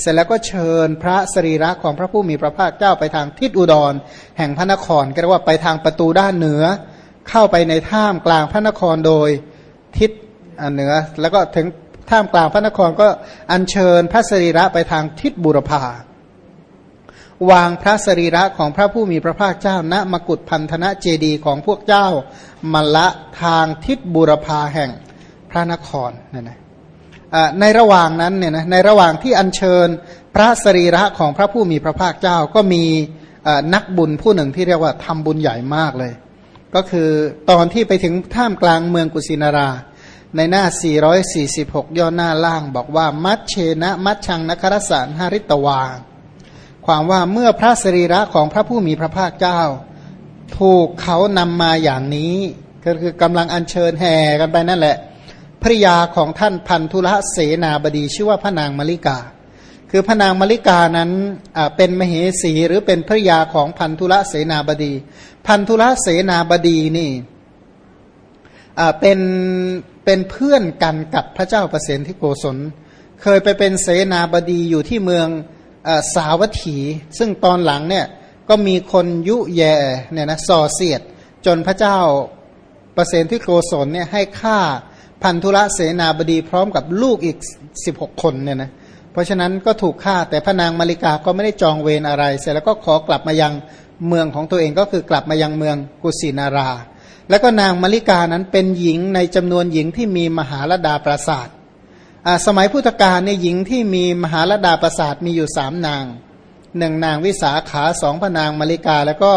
เสร็จแล้วก็เชิญพระสรีระของพระผู้มีพระภาคเจ้าไปทางทิศอุดร แห่งพระนครก็เรียกว่าไปทางประตูด้านเหนือ เข้าไปในถ้ำกลางพระนครโดยทิศเหนือ แล้วก็ถึงท่ามกลางพระนครก็อัญเชิญพระสรีระไปทางทิศบุรพาวางพระสรีระของพระผู้มีพระภาคเจ้าณมกุฏพันธนะเจดีของพวกเจ้า มละทางทิศบุรพาแห่งพระนครนี่ยนะ ในระหว่างนั้นเนี่ยนะในระหว่างที่อัญเชิญพระสรีระของพระผู้มีพระภาคเจ้าก็มีนักบุญผู้หนึ่งที่เรียกว่าทำบุญใหญ่มากเลย ก็คือตอนที่ไปถึงท่ามกลางเมืองกุสินารา ในหน้า 446 ย่อหน้าล่างบอกว่า มัชเชนะมัชชังนครสารหาริตวา ความว่าเมื่อพระสรีระของพระผู้มีพระภาคเจ้า ถูกเขานำมาอย่างนี้ ก็คือกำลังอัญเชิญแห่กันไปนั่นแหละ ภริยาของท่านพันธุระเสนาบดีชื่อว่าพระนางมาริกา คือพระนางมาริกานั้นเป็นมเหสีหรือเป็นภริยาของพันธุระเสนาบดี พันธุระเสนาบดีนี่เป็นเป็นเพื่อนกันกับพระเจ้าประเสนที่โกศล เคยไปเป็นเสนาบดีอยู่ที่เมืองสาวัตถี ซึ่งตอนหลังเนี่ยก็มีคนยุแย่เนี่ยนะส่อเสียด จนพระเจ้าประเสนที่โกศลเนี่ยให้ฆ่า พันธุระเสนาบดีพร้อมกับลูกอีก16คนเนี่ยนะเพราะฉะนั้นก็ถูกฆ่าแต่พระนางมาริกาก็ไม่ได้จองเวรอะไร เสร็จแล้วก็ขอกลับมายังเมืองของตัวเองก็คือกลับมายังเมืองกุสินารา แล้วก็นางมาริกานั้นเป็นหญิงในจำนวนหญิงที่มีมหาลดาปราศาสตร์สมัยพุทธกาลในหญิงที่มีมหาลดาปราศาสตร์มีอยู่สามนางหนึ่งนางวิสาขาสองพระนางมาริกาแล้วก็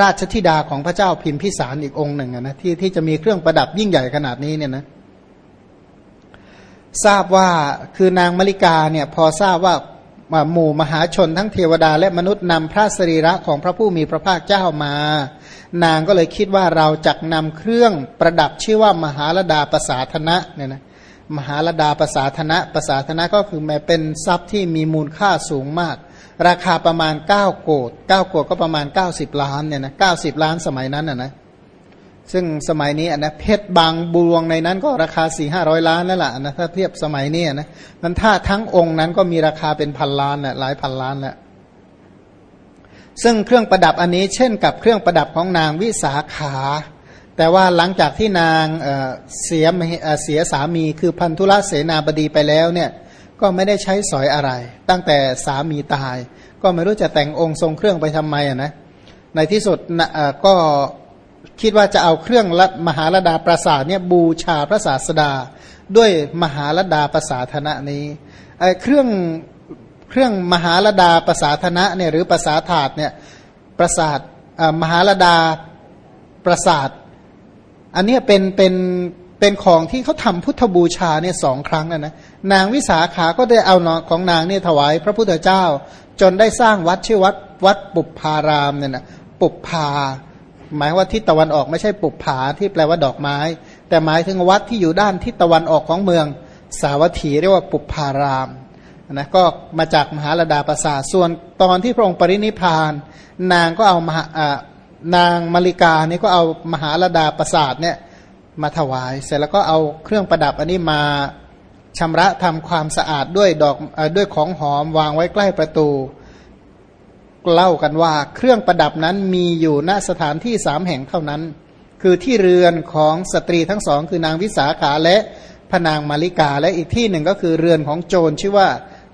ราชธิดาของพระเจ้าพิมพิสารอีกองค์หนึ่งนะที่ที่จะมีเครื่องประดับยิ่งใหญ่ขนาดนี้เนี่ยนะทราบว่าคือนางมริกาเนี่ยพอทราบว่าหมู่มหาชนทั้งเทวดาและมนุษย์นำพระสรีระของพระผู้มีพระภาคเจ้ามา นางก็เลยคิดว่าเราจะนำเครื่องประดับชื่อว่ามหาลดาประสาธนะเนี่ยนะมหาลดาประสาธนะประสาธนะก็คือแม้เป็นทรัพย์ที่มีมูลค่าสูงมาก ราคาประมาณ 9 โกด9โกดก็ประมาณ 90 ล้านเนี่ยนะ90 ล้านสมัยนั้นอะนะซึ่งสมัยนี้นะเพชรบางบวงในนั้นก็ราคา4 5 0 0ล้านแล้วล่ะนะถ้าเทียบสมัยนี้นะมันถ้าทั้งองค์นั้นก็มีราคาเป็นพันล้านแหละหลายพันล้านแหละซึ่งเครื่องประดับอันนี้เช่นกับเครื่องประดับของนางวิสาขา แต่ว่าหลังจากที่นางเสียเสียสามีคือพันธุระเสนาบดีไปแล้วเนี่ย ก็ไม่ได้ใช้สอยอะไร ตั้งแต่สามีตาย ก็ไม่รู้จะแต่งองค์ทรงเครื่องไปทำไมอะนะในที่สุดก็คิดว่าจะเอาเครื่องรัมหาลดาประสาทเนี่ยบูชาพระศาสดา ด้วยมหาลดาประสาธนะนี้เครื่องเครื่องมหาลดาประสาธนะเนี่ยหรือประสาถาดเนี่ยประสาทมหาลดาประสาท อันนี้เป็นเป็นเป็นของที่เขาทำพุทธบูชาเนี่ยสองครั้งนะนะ นางวิสาขาก็ได้เอาของนางเนี่ยถวายพระพุทธเจ้า จนได้สร้างวัดชื่อวัดวัดปุพารามเนี่ยนะปุพาหมายว่าทิศตะวันออกไม่ใช่ปุพผาที่แปลว่าดอกไม้ แต่หมายถึงวัดที่อยู่ด้านทิศตะวันออกของเมือง สาวัตถีเรียกว่าปุพารามนะก็มาจากมหาลดาประสาส่วนตอนที่พระองค์ปรินิพาน นางก็เอามหานางมาริกานี่ก็เอามหาลดาประสาทเนี่ยมาถวาย เสร็จแล้วก็เอาเครื่องประดับอันนี้มา ชำระทำความสะอาดด้วยดอกอด้วยของหอมวางไว้ใกล้ประตูเล่ากันว่าเครื่องประดับนั้นมีอยู่ณสถานที่สามแห่งเท่านั้น คือที่เรือนของสตรีทั้งสองคือนางวิสาขาและพนางมาริกาและอีกที่หนึ่งก็คือเรือนของโจรชื่อว่า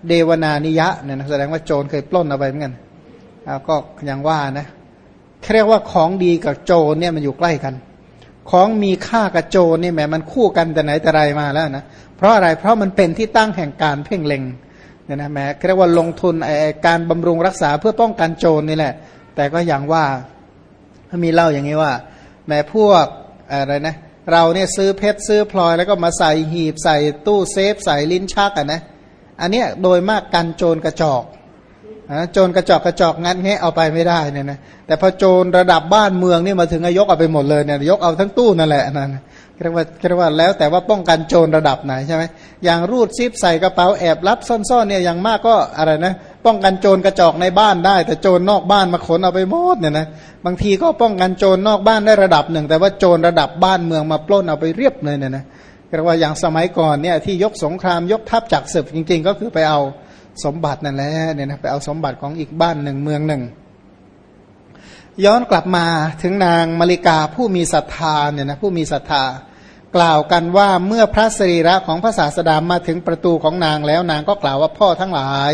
เดวนานิยะเนี่ยแสดงว่าโจรเคยปล้นเอาไปเหมือนกันก็ยังว่านะเรียกว่าของดีกับโจรเนี่ยมันอยู่ใกล้กัน ของมีค่ากับโจรเนี่ยแหมมันคู่กันแต่ไหนแต่ไรมาแล้วนะ เพราะอะไรเพราะมันเป็นที่ตั้งแห่งการเพ่งเล็งเนี่ยนะแหมเรียกว่าลงทุนไอการบำรุงรักษาเพื่อป้องกันโจรนี่แหละ แต่ก็อย่างว่ามีเล่าอย่างนี้ว่า แม้พวกอะไรนะเราเนี่ยซื้อเพชรซื้อพลอยแล้วก็มาใส่หีบใส่ตู้เซฟใส่ลิ้นชักอะนะอันเนี้ยโดยมากกันโจรกระจอกโจรกระจอกกระจอกงั้นแงเอาไปไม่ได้เนี่ยนะแต่พอโจรระดับบ้านเมืองนี่มาถึงยกเอาไปหมดเลยเนี่ยยกเอาทั้งตู้นั่นแหละนั่น เรียกว่าเรียกว่าแล้วแต่ว่าป้องกันโจรระดับไหนใช่ไหมอย่างรูดซิปใส่กระเป๋าแอบรับซ่อนๆเนี่ยอย่างมากก็อะไรนะ ป้องกันโจรกระจอกในบ้านได้ แต่โจรนอกบ้านมาขนเอาไปหมดเนี่ยนะบางทีก็ป้องกันโจรนอกบ้านได้ระดับหนึ่ง แต่ว่าโจรระดับบ้านเมืองมาปล้นเอาไปเรียบเลยเนี่ยนะเรียกว่าอย่างสมัยก่อนเนี่ยที่ยกสงครามยกทัพจากศึกจริง ๆ ก็คือไปเอาสมบัตินั่นแหละเนี่ยนะไปเอาสมบัติของอีกบ้านหนึ่งเมืองหนึ่ง ย้อนกลับมาถึงนางมาริกาผู้มีศรัทธาเนี่ยนะผู้มีศรัทธากล่าวกันว่าเมื่อพระสรีระของพระศาสดามาถึงประตูของนางแล้วนางก็กล่าวว่าพ่อทั้งหลาย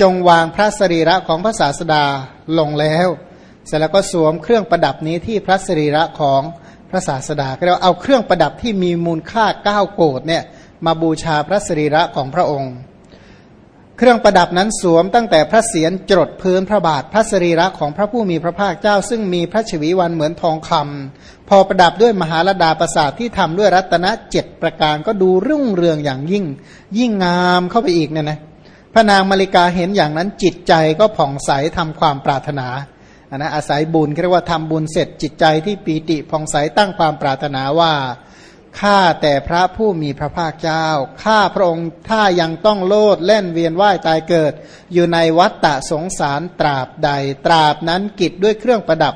จงวางพระสรีระของพระศาสดาลงแล้ว เสร็จแล้วก็สวมเครื่องประดับนี้ที่พระสรีระของพระศาสดาก็เรียกว่าเอาเครื่องประดับที่มีมูลค่าเก้าโกดเนี่ยมาบูชาพระสรีระของพระองค์ เครื่องประดับนั้นสวมตั้งแต่พระเศียรจดพื้นพระบาทพระสรีระของพระผู้มีพระภาคเจ้า ซึ่งมีพระชวีวันเหมือนทองคำพอประดับด้วยมหาลดาประสาทที่ทำด้วยรัตนเจ็ดประการก็ดูรุ่งเรืองอย่างยิ่ง ยิ่งงามเข้าไปอีกเนี่ยนะพระนางมาริกาเห็นอย่างนั้นจิตใจก็ผ่องใสทำความปรารถนาอันนะอาศัยบุญเรียกว่าทำบุญเสร็จจิตใจที่ปีติผ่องใสตั้งความปรารถนาว่า ข้าแต่พระผู้มีพระภาคเจ้า ข้าพระองค์ถ้ายังต้องโลดเล่นเวียนว่ายตายเกิด อยู่ในวัฏฏะสงสารตราบใด ตราบนั้นกิจด้วยเครื่องประดับ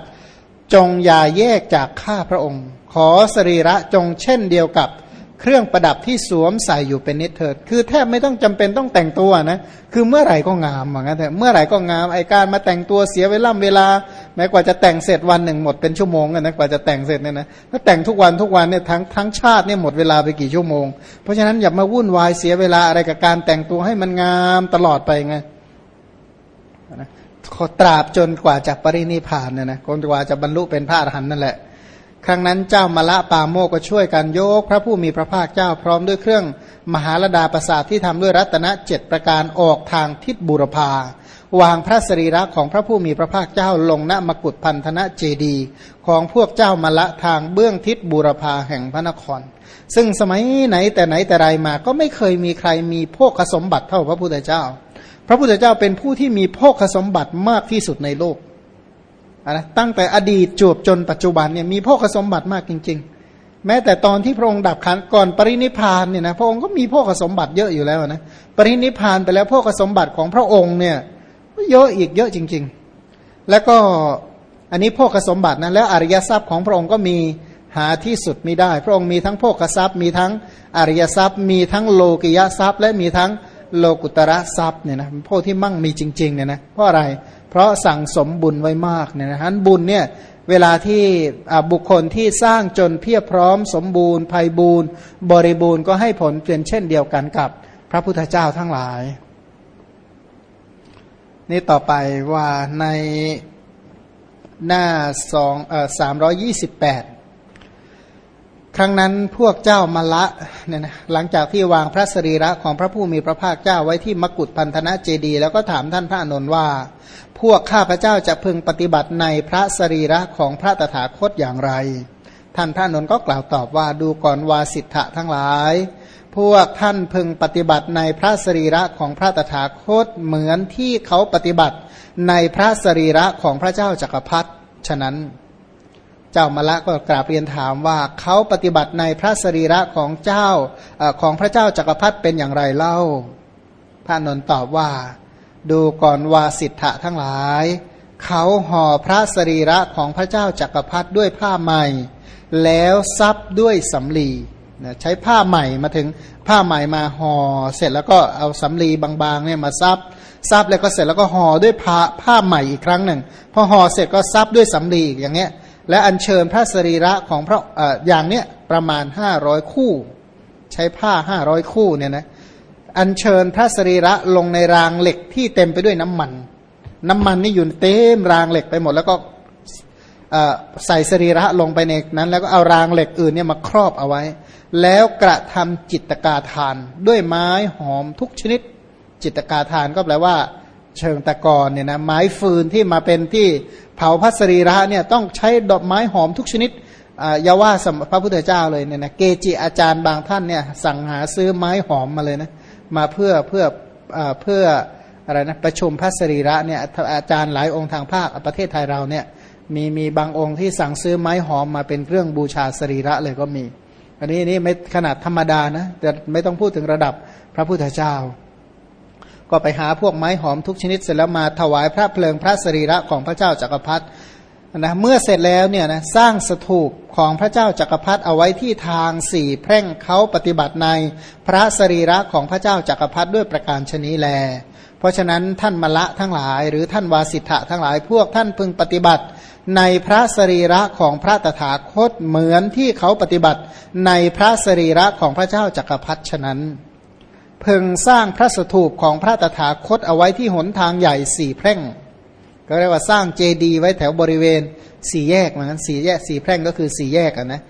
จงอย่าแยกจากข้าพระองค์ ขอสรีระจงเช่นเดียวกับเครื่องประดับที่สวมใส่อยู่เป็นนิเถิด คือแทบไม่ต้องจำเป็นต้องแต่งตัวนะ คือเมื่อไหร่ก็งามเหมือนกันแต่เมื่อไหร่ก็งาม ไอการมาแต่งตัวเสียเวลาเวลา แม้กว่าจะแต่งเสร็จวันหนึ่งหมดเป็นชั่วโมงนะกว่าจะแต่งเสร็จเนี่ยนะถ้าแต่งทุกวันทุกวันเนี่ยทั้งทั้งชาติเนี่ยหมดเวลาไปกี่ชั่วโมง เพราะฉะนั้นอย่ามาวุ่นวายเสียเวลาอะไรกับการแต่งตัวให้มันงามตลอดไปไงนะตราบจนกว่าจะปรินิพานเนี่ยนะจนกว่าจะบรรลุเป็นพระอรหันต์นั่นแหละ ครั้งนั้นเจ้ามาละปาโมก็ช่วยกันโยก พระผู้มีพระภาคเจ้าพร้อมด้วยเครื่องมหาลดาประสาทที่ทำด้วยรัตนเจ็ดประการออกทางทิศบุรพา วางพระสรีระของพระผู้มีพระภาคเจ้าลงณมกุฏพันธนะเจดีของพวกเจ้ามาละทางเบื้องทิศบุรพาแห่งพระนคร ซึ่งสมัยไหนแต่ไหนแต่ไรมาก็ไม่เคยมีใครมีโภคสมบัติเท่าพระพุทธเจ้า พระพุทธเจ้าเป็นผู้ที่มีโภคสมบัติมากที่สุดในโลกนะตั้งแต่อดีตจวบจนปัจจุบันเนี่ยมีโภคสมบัติมากจริง ๆ แม้แต่ตอนที่พระองค์ดับขันก่อนปรินิพานเนี่ยนะพระองค์ก็มีโภคสมบัติเยอะอยู่แล้วนะปรินิพานไปแล้วโภคสมบัติของพระองค์เนี่ย เยอะอีกเยอะจริง ๆ แล้วก็อันนี้โภคสมบัตินะแล้วอริยทรัพย์ของพระองค์ก็มีหาที่สุดไม่ได้ พระองค์มีทั้งโภคทรัพย์ มีทั้งอริยทรัพย์ มีทั้งโลกิยทรัพย์ และมีทั้งโลกุตระทรัพย์เนี่ยนะพวกที่มั่งมีจริงๆเนี่ยนะเพราะอะไร เพราะสั่งสมบุญไว้มากเนี่ยนะฮะบุญเนี่ยเวลาที่บุคคลที่สร้างจนเพียบพร้อม สมบูรณ์ภัยบูรณ์ บริบูรณ์ก็ให้ผลเป็นเช่นเดียวกันกับพระพุทธเจ้าทั้งหลาย นี่ต่อไปว่าในหน้าสองเอ่อสามร้อยี่สิบแปดครั้งนั้นพวกเจ้ามาละเนี่ยนะหลังจากที่วางพระสรีระของพระผู้มีพระภาคเจ้าไว้ที่มกุฏพันธนะเจดี แล้วก็ถามท่านพระนนท์ว่า พวกข้าพระเจ้าจะพึงปฏิบัติในพระสรีระของพระตถาคตอย่างไร ท่านพระนนท์ก็กล่าวตอบว่าดูก่อนวาสิทธะทั้งหลาย พวกท่านพึงปฏิบัติในพระสรีระของพระตถาคตเหมือนที่เขาปฏิบัติในพระสรีระของพระเจ้าจักรพรรดิฉะนั้น เจ้ามาละก็กราบเรียนถามว่าเขาปฏิบัติในพระสรีระของเจ้าอของพระเจ้าจักรพรรดิเป็นอย่างไรเล่า พระนนตอบว่า ดูก่อนวาสิทธะทั้งหลาย เขาห่อพระสรีระของพระเจ้าจักรพรรดิด้วยผ้าใหม่ แล้วซับด้วยสำลี ใช้ผ้าใหม่มาถึงผ้าใหม่มาห่อเสร็จแล้วก็เอาสำลีบางๆเนี่ยมาซับซับแล้วก็เสร็จแล้วก็ห่อด้วยผ้าผ้าใหม่อีกครั้งหนึ่งพอห่อเสร็จก็ซับด้วยสำลีอีกอย่างเงี้ย และอัญเชิญพระสรีระของพระอย่างเนี้ยประมาณห้าร้อยคู่ ใช้ผ้าห้าร้อยคู่เนี่ยนะอัญเชิญพระสรีระลงในรางเหล็กที่เต็มไปด้วยน้ำมัน น้ำมันนี่อยู่เต็มรางเหล็กไปหมดแล้วก็ ใส่สรีระลงไปในนั้น แล้วก็เอารางเหล็กอื่นเนี่ยมาครอบเอาไว้ แล้วกระทำจิตกาทาน ด้วยไม้หอมทุกชนิด จิตกาทานก็แปลว่า เชิงตะกอนเนี่ยนะไม้ฟืนที่มาเป็นที่เผาพัสรีระเนี่ยต้องใช้ดอกไม้หอมทุกชนิดอย่าว่าพระพุทธเจ้าเลยเนี่ยนะเกจิอาจารย์บางท่านเนี่ยสั่งหาซื้อไม้หอมมาเลยนะมาเพื่อเพื่อเพื่ออะไรนะประชุมพัสรีระเนี่ยอาจารย์หลายองค์ทางภาคประเทศไทยเราเนี่ย มีมีบางองค์ที่สั่งซื้อไม้หอมมาเป็นเครื่องบูชาสรีระเลยก็มี อันนี้นี่ไม่ขนาดธรรมดานะแต่ไม่ต้องพูดถึงระดับพระพุทธเจ้า ก็ไปหาพวกไม้หอมทุกชนิดเสร็จแล้วมาถวายพระเพลิงพระสรีระของพระเจ้าจากักรพรรดินะเมื่อเสร็จแล้วเนี่ยนะสร้างสถูปของพระเจ้าจักรพรรดิเอาไว้ที่ทางสี่แพร่งเขาปฏิบัติในพระสรีระของพระเจ้าจักรพรรดิด้วยประการชนีแล ราะฉะนั้นท่านมละทั้งหลาย หรือท่านวาสิทธะทั้งหลายพวกท่านพึงปฏิบัติ ในพระสรีระของพระตถาคตเหมือนที่เขาปฏิบัติ ในพระสรีระของพระเจ้าจักรพรรดิฉะนั้นพึงสร้างพระสถูปของพระตถาคตเอาไว้ที่หนทางใหญ่สี่แพร่ง ก็เรียกว่าสร้างเจดีย์ไว้แถวบริเวณสี่แยกเหมือนกันสี่แยกสี่แพร่งก็คือสี่แยกอะนะ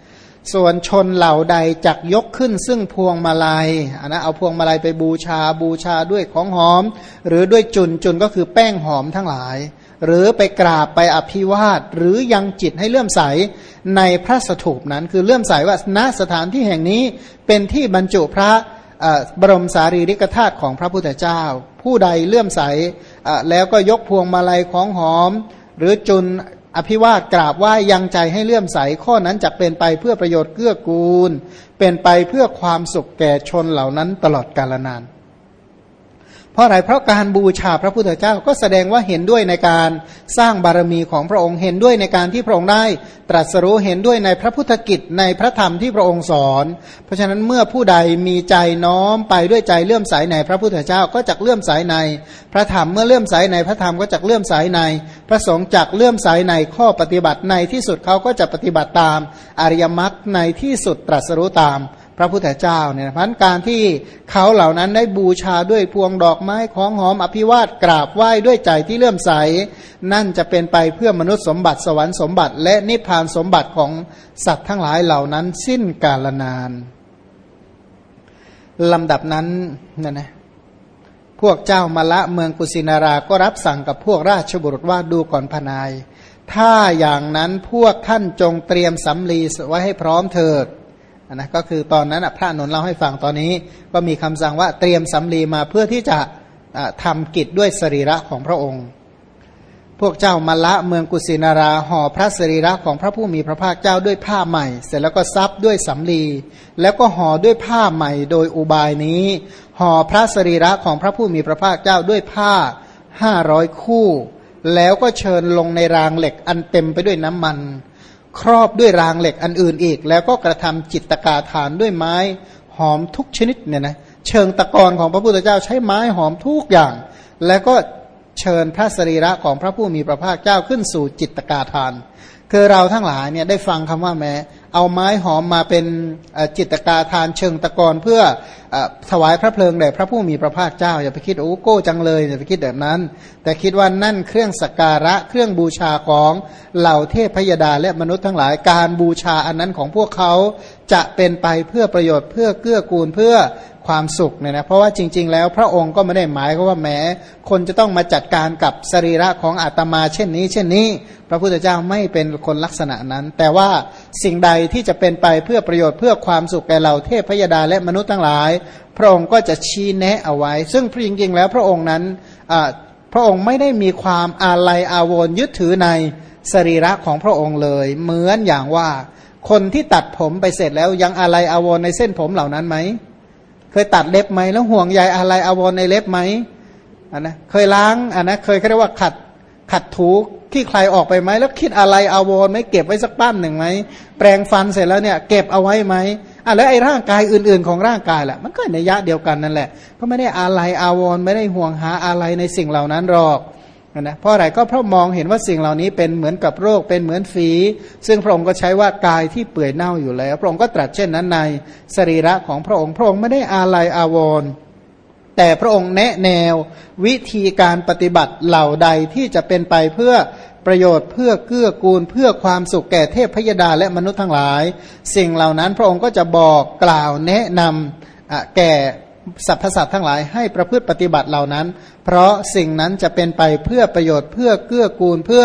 ส่วนชนเหล่าใดจักยกขึ้นซึ่งพวงมาลัยอันนะเอาพวงมาลัยไปบูชาบูชาด้วยของหอม หรือด้วยจุนจุนก็คือแป้งหอมทั้งหลาย หรือไปกราบไปอภิวาท หรือยังจิตให้เลื่อมใสในพระสถูปนั้น คือเลื่อมใสว่าณสถานที่แห่งนี้เป็นที่บรรจุพระบรมสารีริกธาตุของพระพุทธเจ้า ผู้ใดเลื่อมใสแล้วก็ยกพวงมาลัยของหอม หรือจุน อภิวาทกราบไหว้ยังใจให้เลื่อมใสข้อนั้นจะเป็นไปเพื่อประโยชน์เกื้อกูล เป็นไปเพื่อความสุขแก่ชนเหล่านั้นตลอดกาลนาน เพราะอะไรเพราะการบูชาพระพุทธเจ้าก็แสดงว่าเห็นด้วยในการสร้างบารมีของพระองค์เห็นด้วยในการที่พระองค์ได้ ตรัสรู้เห็นด้วยในพระพุทธกิจในพระธรรมที่พระองค์สอน เพราะฉะนั้นเมื่อผู้ใดมีใจน้อมไปด้วยใจเลื่อมใสในพระพุทธเจ้าก็จะเลื่อมใสใน พระธรรมเมื่อเลื่อมใสในพระธรรมก็จะเลื่อมใสใน พระสงฆ์จักเลื่อมใสในข้อปฏิบัติในที่สุดเขาก็จะปฏิบัติตามอริยมรรคในที่สุดตรัสรู้ตาม พระพุทธเจ้าเนี่ยพันการที่เขาเหล่านั้นได้บูชาด้วยพวงดอกไม้ของหอมอภิวาทกราบไหว้ด้วยใจที่เลื่อมใส นั่นจะเป็นไปเพื่อมนุษย์สมบัติสวรรค์สมบัติ และนิพพานสมบัติของสัตว์ทั้งหลายเหล่านั้นสิ้นกาลนานลำดับนั้นนั่นนะพวกเจ้ามาละเมืองกุสินาราก็รับสั่งกับพวกราชบุรุษว่าดูก่อนพนาย ถ้าอย่างนั้นพวกท่านจงเตรียมสำลีไว้ให้พร้อมเถิด นะก็คือตอนนั้นพระนนท์เล่าให้ฟังตอนนี้ ก็มีคำสั่งว่าเตรียมสำลีมาเพื่อที่จะทำกิจด้วยสรีระของพระองค์ พวกเจ้ามาละเมืองกุสินาราห่อพระสรีระของพระผู้มีพระภาคเจ้าด้วยผ้าใหม่ เสร็จแล้วก็ซับด้วยสำลีแล้วก็ห่อด้วยผ้าใหม่โดยอุบายนี้ห่อพระสรีระของพระผู้มีพระภาคเจ้าด้วยผ้าห้าร้อยคู่ แล้วก็เชิญลงในรางเหล็กอันเต็มไปด้วยน้ำมัน ครอบด้วยรางเหล็กอันอื่นอีก แล้วก็กระทำจิตตกาฐานด้วยไม้หอมทุกชนิดเนี่ยนะเชิงตะกอนของพระพุทธเจ้าใช้ไม้หอมทุกอย่าง แล้วก็เชิญพระสรีระของพระผู้มีพระภาคเจ้าขึ้นสู่จิตตกาฐาน คือเราทั้งหลายเนี่ยได้ฟังคำว่าแม้ เอาไม้หอมมาเป็นจิตกาทานเชิงตะกอนเพื่อถวายพระเพลิงแด่พระผู้มีพระภาคเจ้า อย่าไปคิดโอ้โก้จังเลยอย่าไปคิดแบบนั้น แต่คิดว่านั่นเครื่องสักการะเครื่องบูชาของเหล่าเทพพยดาและมนุษย์ทั้งหลายการบูชาอันนั้นของพวกเขาจะเป็นไปเพื่อประโยชน์เพื่อเกื้อกูลเพื่อ ความสุขเนี่ยนะเพราะว่าจริง ๆ แล้วพระองค์ก็ไม่ได้หมายว่าแม้คนจะต้องมาจัดการกับสรีระของอาตมาเช่นนี้ เช่นนี้ พระพุทธเจ้าไม่เป็นคนลักษณะนั้น แต่ว่าสิ่งใดที่จะเป็นไปเพื่อประโยชน์เพื่อความสุขแก่เราเทพพยดาและมนุษย์ทั้งหลาย พระองค์ก็จะชี้แนะเอาไว้ ซึ่งจริงๆแล้วพระองค์นั้นพระองค์ไม่ได้มีความอาลัยอาวรณ์ยึดถือในสรีระของพระองค์เลย เหมือนอย่างว่า คนที่ตัดผมไปเสร็จแล้วยังอาลัยอาวรณ์ในเส้นผมเหล่านั้นไหม เคยตัดเล็บไหมแล้วห่วงใยอะไรอาวรในเล็บไหมอันนะเคยล้างอันนะเคยเรียกว่าขัดขัดถูที่ใครออกไปไหมแล้วคิดอะไรอาวรไหมเก็บไว้สักปั้นหนึ่งไหมแปรงฟันเสร็จแล้วเนี่ยเก็บเอาไว้ไหมอะแล้วไอ้ร่างกายอื่นๆของร่างกายแหละมันก็ในยะเดียวกันนั่นแหละ ก็ไม่ได้อะไรอาวรไม่ได้ห่วงหาอะไรในสิ่งเหล่านั้นหรอก นะเพราะอะไรก็เพราะมองเห็นว่าสิ่งเหล่านี้เป็นเหมือนกับโรคเป็นเหมือนฝี ซึ่งพระองค์ก็ใช้ว่ากายที่เปื่อยเน่าอยู่แล้ว พระองค์ก็ตรัสเช่นนั้นในสรีระของพระองค์พระองค์ไม่ได้อาลัยอาวรณ์แต่พระองค์แนะแนววิธีการปฏิบัติเหล่าใดที่จะเป็นไปเพื่อประโยชน์เพื่อเกื้อกูลเพื่อความสุขแก่เทพพยดาและมนุษย์ทั้งหลาย สิ่งเหล่านั้นพระองค์ก็จะบอกกล่าวแนะนำแก่ สรรพสัตว์ทั้งหลายให้ประพฤติปฏิบัติเหล่านั้น เพราะสิ่งนั้นจะเป็นไปเพื่อประโยชน์เพื่อเกื้อกูลเพื่อ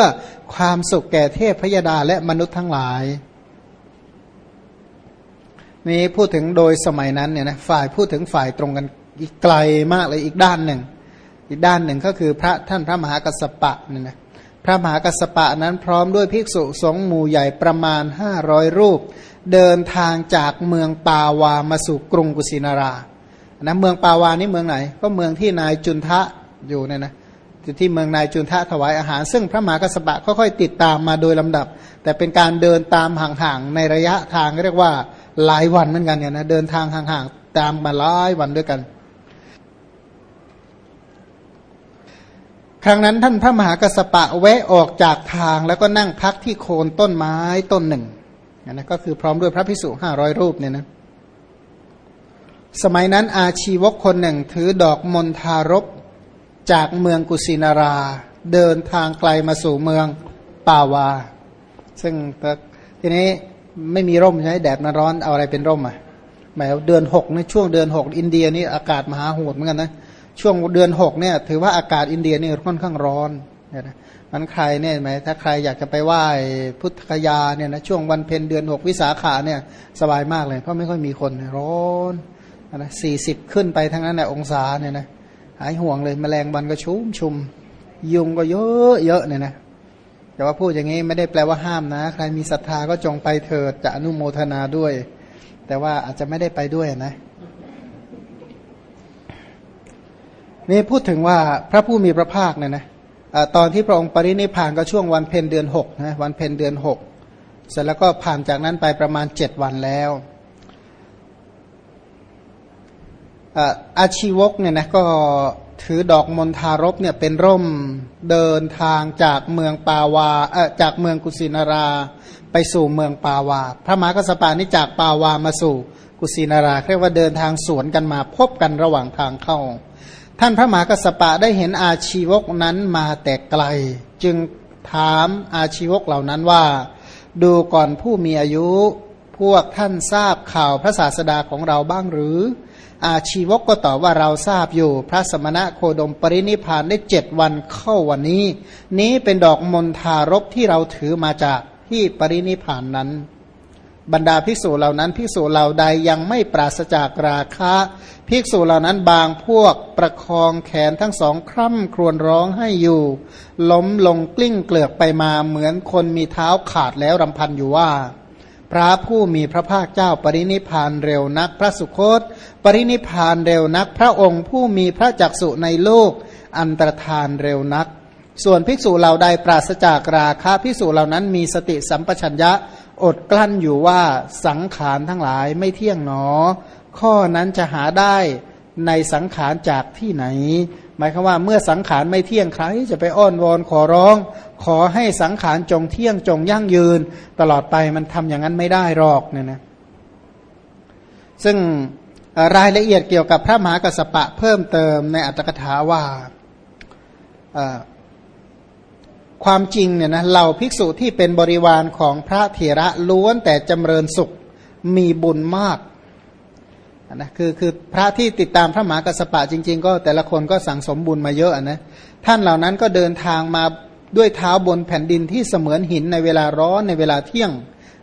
ความสุขแก่เทพพยดาและมนุษย์ทั้งหลาย นี้พูดถึงโดยสมัยนั้นเนี่ยนะฝ่ายพูดถึงฝ่ายตรงกันอีกไกลมากเลยอีกด้านหนึ่ง อีกด้านหนึ่งก็คือพระท่านพระมหากัสสปะเนี่ยนะพระมหากัสสปะนั้นพร้อมด้วยภิกษุสงฆ์หมู่ใหญ่ประมาณห้าร้อยรูป เดินทางจากเมืองปาวามาสู่กรุงกุสินารา นะเมืองปาวานี่เมืองไหน ก็เมืองที่นายจุนทะอยู่เนี่ยนะอยู่ที่เมืองนายจุนทะถวายอาหาร ซึ่งพระมหากัสปะค่อยๆติดตามมาโดยลำดับ แต่เป็นการเดินตามห่างๆในระยะทางเรียกว่าหลายวันเหมือนกันเนี่ยนะเดินทางห่างๆตามมาหลายวันด้วยกัน ครั้งนั้นท่านพระมหากัสปะแวะออกจากทางแล้วก็นั่งพักที่โคนต้นไม้ต้นหนึ่งนะก็คือพร้อมด้วยพระพิสุห้าร้อยรูปเนี่ยนะ สมัยนั้นอาชีวกคนหนึ่งถือดอกมณฑารบจากเมืองกุสินารา เดินทางไกลมาสู่เมืองปาวา ซึ่งทีนี้ไม่มีร่มใช่แดดมันร้อนเอาอะไรเป็นร่มอะหมายเดือนหกในช่วงเดือนหกอินเดียนี่อากาศมหาโหดเหมือนกันนะช่วงเดือนหกเนี่ย ถือว่าอากาศอินเดียนี่ค่อนข้างร้อนเนี่ยนะมันใครเนี่ยไหมถ้าใครอยากจะไปไหว้พุทธคยาเนี่ยนะช่วงวันเพ็ญเดือนหกวิสาขาเนี่ยสบายมากเลย เพราะไม่ค่อยมีคนร้อน นะสี่สิบขึ้นไปทั้งนั้นแหละองศาเนี่ยนะหายห่วงเลยแมลงวันก็ชุ่มชุม ยุงก็เยอะเยอะเนี่ยนะแต่ว่าพูดอย่างนี้ไม่ได้แปลว่าห้ามนะ ใครมีศรัทธาก็จงไปเถิดจะอนุโมทนาด้วย แต่ว่าอาจจะไม่ได้ไปด้วยนะ นี่พูดถึงว่าพระผู้มีพระภาคเนี่ยนะตอนที่พระองค์ปรินิพานก็ช่วงวันเพ็ญเดือนหกนะวันเพ็ญเดือนหกเสร็จแล้วก็ผ่านจากนั้นไปประมาณเจ็ดวันแล้ว อาชีวกเนี่ยนะก็ถือดอกมณฑารบเนี่ยเป็นร่มเดินทางจากเมืองปาวาเออจากเมืองกุสินารา ไปสู่เมืองปาวา พระมหากษัตริย์นี่จากปาวามาสู่กุสินาราเรียกว่าเดินทางสวนกันมาพบกันระหว่างทางเข้า ท่านพระมหากษัตริย์ได้เห็นอาชีวกนั้นมาแต่ไกล จึงถามอาชีวกเหล่านั้นว่า ดูก่อนผู้มีอายุพวกท่านทราบข่าวพระศาสดาของเราบ้างหรือ อาชีวกก็ตอบว่าเราทราบอยู่ พระสมณะโคดมปรินิพานได้เจ็ดวันเข้าวันนี้ นี้เป็นดอกมณฑารบที่เราถือมาจากที่ปรินิพานนั้น บรรดาภิกษุเหล่านั้นภิกษุเหล่าใดยังไม่ปราศจากราคะภิกษุเหล่านั้นบางพวกประคองแขนทั้งสองคร่ำครวญร้องให้อยู่ ล้มลงกลิ้งเกลือกไปมาเหมือนคนมีเท้าขาดแล้วรำพันอยู่ว่า พระผู้มีพระภาคเจ้าปรินิพานเร็วนัก พระสุคต ปรินิพานเร็วนัก พระองค์ผู้มีพระจักสุในโลก อันตรธานเร็วนัก ส่วนภิกษุเหล่าใดปราศจากราคะภิกษุเหล่านั้นมีสติสัมปชัญญะอดกลั้นอยู่ว่าสังขารทั้งหลายไม่เที่ยงหนอ ข้อนั้นจะหาได้ในสังขารจากที่ไหน หมายความว่าเมื่อสังขารไม่เที่ยงใครจะไปอ้อนวอนขอร้อง ขอให้สังขารจงเที่ยงจงยั่งยืน ตลอดไปมันทำอย่างนั้นไม่ได้หรอกเนี่ยนะซึ่งรายละเอียดเกี่ยวกับพระมหากัสปะเพิ่มเติมในอัตถกถาว่าความจริงเนี่ยนะเหล่าภิกษุที่เป็นบริวารของพระเถระล้วนแต่จำเริญสุขมีบุญมาก นะคือคือพระที่ติดตามพระมหากระสปะจริง ๆ ก็แต่ละคนก็สั่งสมบุญมาเยอะนะท่านเหล่านั้นก็เดินทางมาด้วยเท้าบนแผ่นดินที่เสมือนหินในเวลาร้อนในเวลาเที่ยง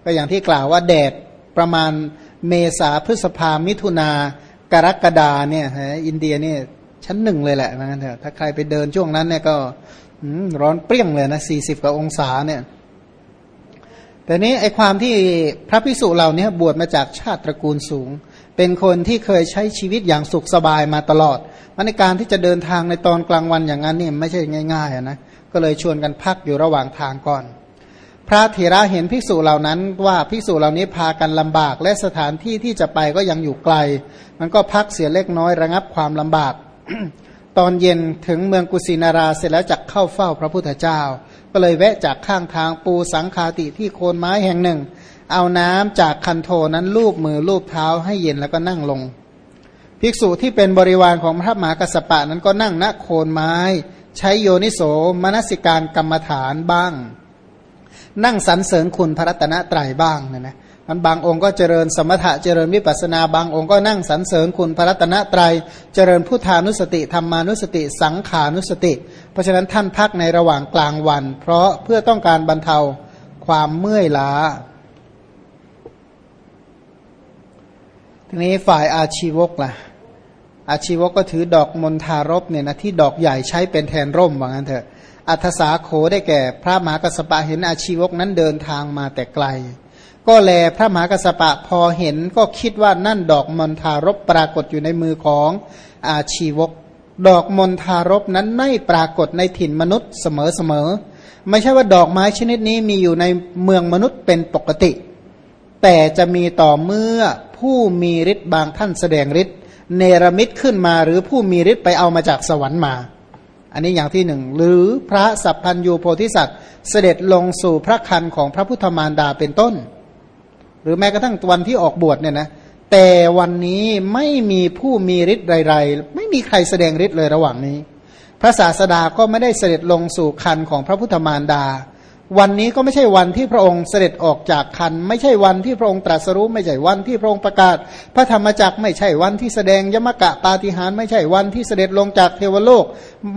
ก็อย่างที่กล่าวว่าแดดประมาณเมษาพฤษภามิถุนากรกฎาเนี่ยอินเดียเนี่ยชั้นหนึ่งเลยแหละนะเถอะถ้าใครไปเดินช่วงนั้นเนี่ยก็ร้อนเปรี้ยงเลยนะสี่สิบกว่าองศาเนี่ยแต่นี้ไอความที่พระพิสุเหล่านี้บวชมาจากชาติตระกูลสูง เป็นคนที่เคยใช้ชีวิตอย่างสุขสบายมาตลอดมันในการที่จะเดินทางในตอนกลางวันอย่างนั้นนี่ไม่ใช่ง่ายๆนะ ก็เลยชวนกันพักอยู่ระหว่างทางก่อน พระเถระเห็นภิกษุเหล่านั้นว่าภิกษุเหล่านี้พากันลำบาก และสถานที่ที่จะไปก็ยังอยู่ไกล มันก็พักเสียเล็กน้อยระงับความลำบาก ตอนเย็นถึงเมืองกุสินาราเสร็จแล้วจักเข้าเฝ้าพระพุทธเจ้า ก็เลยแวะจากข้างทางปูสังคาติที่โคนไม้แห่งหนึ่ง เอาน้ำจากคันโทนั้นลูบมือลูบเท้าให้เย็นแล้วก็นั่งลง ภิกษุที่เป็นบริวารของพระมหากัสปะนั้นก็นั่งณโคนไม้ ใช้โยนิโสมนสิการกรรมฐานบ้าง นั่งสรรเสริญคุณพระรัตนตรัยบ้างนะนะมันบางองค์ก็เจริญสมถะเจริญวิปัสนาบางองค์ก็นั่งสรรเสริญคุณพระรัตนตรยัยเจริญพุทธานุสติธรรมานุสติ สังขานุสติ เพราะฉะนั้นท่านพักในระหว่างกลางวัน เพราะเพื่อต้องการบรรเทาความเมื่อยล้า ทีนี้ฝ่ายอาชีวกล่ะ อาชีวกก็ถือดอกมณฑารบเนี่ยนะที่ดอกใหญ่ใช้เป็นแทนร่มว่างั้นเถอะ อัทสาโขได้แก่ พระมหากสปะเห็นอาชีวกนั้นเดินทางมาแต่ไกล ก็แลพระมหากสปะพอเห็นก็คิดว่านั่นดอกมณฑารบปรากฏอยู่ในมือของอาชีวก ดอกมณฑารบนั้นไม่ปรากฏในถิ่นมนุษย์เสมอเสมอไม่ใช่ว่าดอกไม้ชนิดนี้มีอยู่ในเมืองมนุษย์เป็นปกติ แต่จะมีต่อเมื่อผู้มีฤทธิ์บางท่านแสดงฤทธิ์เนรมิตขึ้นมาหรือผู้มีฤทธิ์ไปเอามาจากสวรรค์มา อันนี้อย่างที่หนึ่งหรือพระสัพพัญยูโพธิสัตว์เสด็จลงสู่พระคันของพระพุทธมารดาเป็นต้น หรือแม้กระทั่งวันที่ออกบวชเนี่ยนะแต่วันนี้ไม่มีผู้มีฤทธิ์ไรๆไม่มีใครแสดงฤทธิ์เลยระหว่างนี้ พระศาสดาก็ไม่ได้เสด็จลงสู่คันของพระพุทธมารดา วันนี้ก็ไม่ใช่วันที่พระองค์เสด็จออกจากคัน ไม่ใช่วันที่พระองค์ตรัสรู้ไม่ใช่วันที่พระองค์ประกาศ พระธรรมจักรไม่ใช่วันที่แสดงยมกะปาฏิหารไม่ใช่วันที่เสด็จลงจากเทวโลก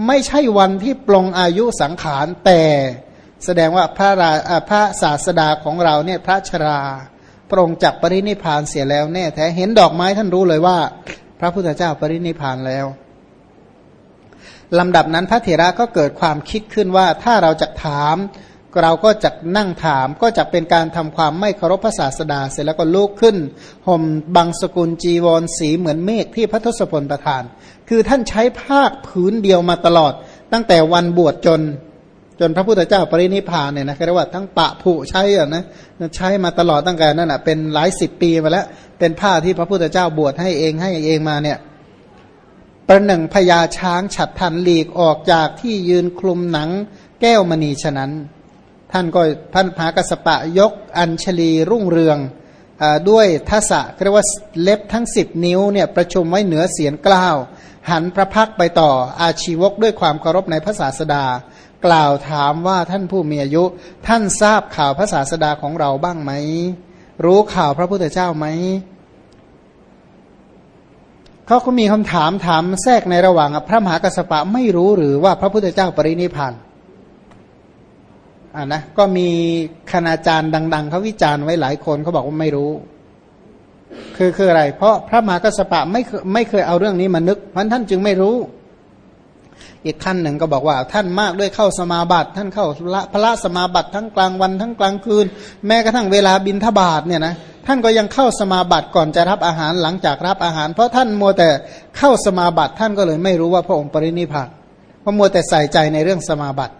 ไม่ใช่วันที่ปลงอายุสังขารแต่แสดงว่าพระราพระศาสดาของเราเนี่ยพระชราพระองค์จักปรินิพานเสียแล้วแน่แท้เห็นดอกไม้ท่านรู้เลยว่า พระพุทธเจ้าปรินิพานแล้วลำดับนั้นพระเถระก็เกิดความคิดขึ้นว่าถ้าเราจะถาม เราก็จะนั่งถามก็จะเป็นการทำความไม่เคารพพระศาสดา เสร็จแล้วก็ลุกขึ้นห่มบางสกุลจีวรสีเหมือนเมฆที่พระทศพลประทาน คือท่านใช้ผ้าผืนเดียวมาตลอด ตั้งแต่วันบวชจน จนพระพุทธเจ้าปรินิพานเนี่ยนะเรียกว่าทั้งปะผุใช้อะนะใช้มาตลอดตั้งแต่นั้นอะเป็นหลายสิบปีมาแล้ว เป็นผ้าที่พระพุทธเจ้าบวชให้เองให้เองมาเนี่ยประหนึ่งพญาช้างฉัดทันหลีกออกจากที่ยืนคลุมหนังแก้วมณีฉะนั้น ท่านก็พันพากสปะยกอัญชลีรุ่งเรืองอด้วยทัศะเรียกว่าเล็บทั้งสิบนิ้วเนี่ยประชุมไว้เหนือเสียนกล้าว หันพระพักไปต่ออาชีวกด้วยความเคารพในพระศาสดา กล่าวถามว่าท่านผู้มีอายุ ท่านทราบข่าวพระศาสดาของเราบ้างไหม รู้ข่าวพระพุทธเจ้าไหมเขาก็มีคำถามถามแทรกในระหว่างพระมหากัสสปะไม่รู้หรือว่าพระพุทธเจ้าปรินิพาน อ่านะก็มีคณาจารย์ดัง ๆเขาวิจารณ์ไว้หลายคนเขาบอกว่าไม่รู้ คือคืออะไร เพราะพระมหากัสสปะไม่ไม่เคยเอาเรื่องนี้มานึกเพราะท่านจึงไม่รู้ อีกขั้นหนึ่งก็บอกว่า ท่านมากด้วยเข้าสมาบัติท่านเข้าพระสมาบัติทั้งกลางวันทั้งกลางคืน แม้กระทั่งเวลาบินทบาทเนี่ยนะท่านก็ยังเข้าสมาบัติก่อนจะรับอาหารหลังจากรับอาหาร เพราะท่านมัวแต่เข้าสมาบัติท่านก็เลยไม่รู้ว่าพระองค์ปรินิพพานเพราะมัวแต่ใส่ใจในเรื่องสมาบัติ